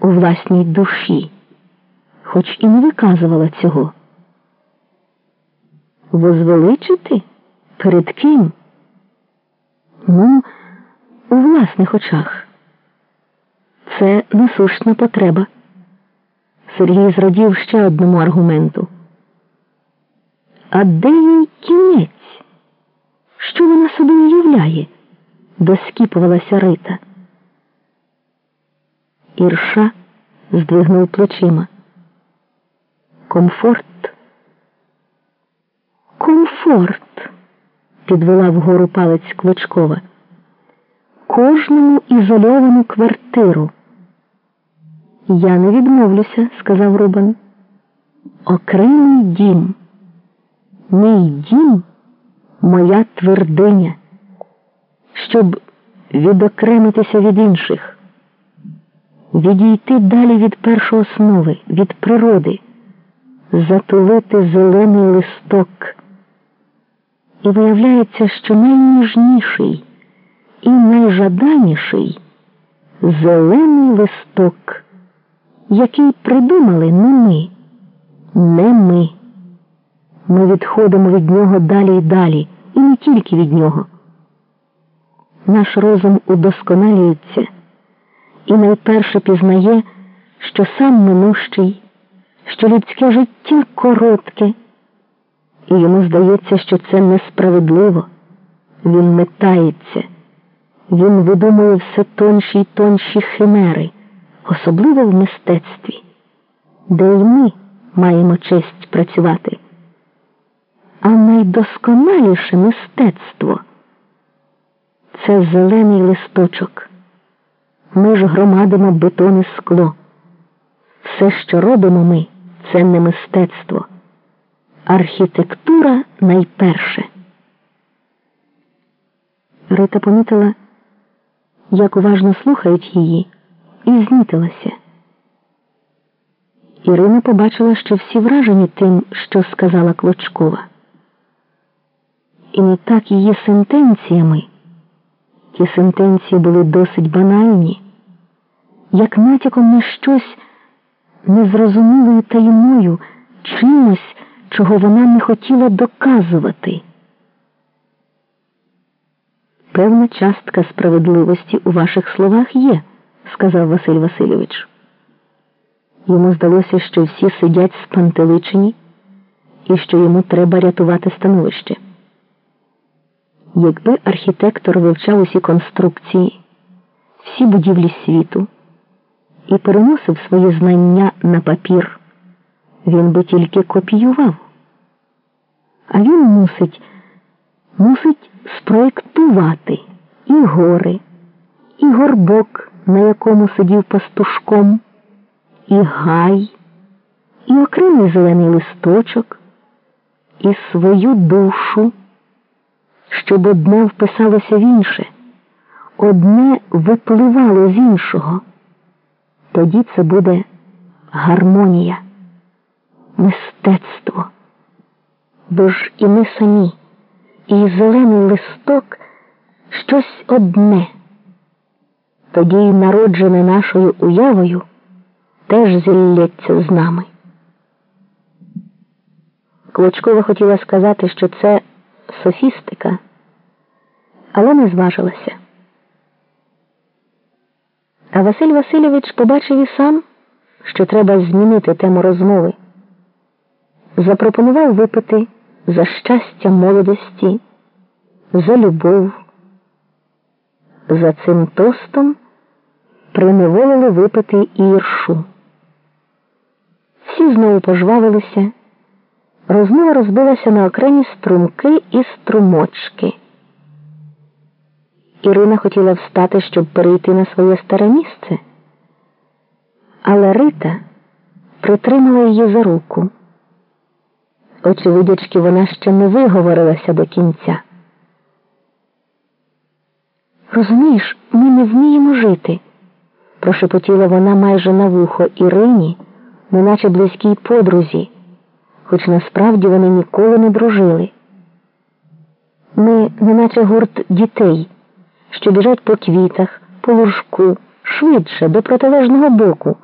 у власній душі, хоч і не виказувала цього. Возвеличити? Перед ким? Ну, у власних очах. Це насущна потреба. Сергій зрадів ще одному аргументу. А де їй кінець? Що вона собі уявляє? доскіпувалася Рита. Ірша здвигнув плечима. Комфорт. Комфорт, підвела вгору палець Клочкова. Кожному ізольовану квартиру. Я не відмовлюся, сказав Рубан. Окремий дім. Мій дім моя твердиня, щоб відокремитися від інших, відійти далі від першої основи, від природи, затулити зелений листок. І виявляється, що найніжніший і найжаданіший зелений листок, який придумали не ми, не ми. Ми відходимо від нього далі і далі, і не тільки від нього. Наш розум удосконалюється і найперше пізнає, що сам минущий, що людське життя коротке, і йому здається, що це несправедливо. Він метається, він видумує все тонші й тонші химери, особливо в мистецтві, де й ми маємо честь працювати а найдосконаліше мистецтво це зелений листочок. Ми ж громадимо бетон і скло. Все, що робимо ми, це не мистецтво. Архітектура найперше. Рита помітила, як уважно слухають її, і знітилася. Ірина побачила, що всі вражені тим, що сказала Клочкова і не так її сентенціями. Ті сентенції були досить банальні, як натяком на щось незрозумілою таємною, чимось, чого вона не хотіла доказувати. Певна частка справедливості у ваших словах є, сказав Василь Васильович. Йому здалося, що всі сидять спантеличені і що йому треба рятувати становище. Якби архітектор вивчав усі конструкції, всі будівлі світу і переносив свої знання на папір, він би тільки копіював. А він мусить, мусить спроєктувати і гори, і горбок, на якому сидів пастушком, і гай, і окремий зелений листочок, і свою душу щоб одне вписалося в інше, одне випливало з іншого. Тоді це буде гармонія, мистецтво. Бо ж і ми самі, і зелений листок щось одне. Тоді й народжене нашою уявою теж зілється з нами. Клочкова хотіла сказати, що це софістика, але не зважилася. А Василь Васильович побачив і сам, що треба змінити тему розмови. Запропонував випити за щастя молодості, за любов. За цим тостом приневолили випити іршу. Всі знову пожвавилися. Розмова розбилася на окремі струмки і струмочки. Ірина хотіла встати, щоб перейти на своє старе місце, але Рита притримала її за руку. Очевидячки, вона ще не виговорилася до кінця. Розумієш, ми не вміємо жити, прошепотіла вона майже на вухо Ірині, неначе близькій подрузі хоч насправді вони ніколи не дружили. Ми, неначе гурт дітей, що біжать по квітах, по лужку, швидше до протилежного боку.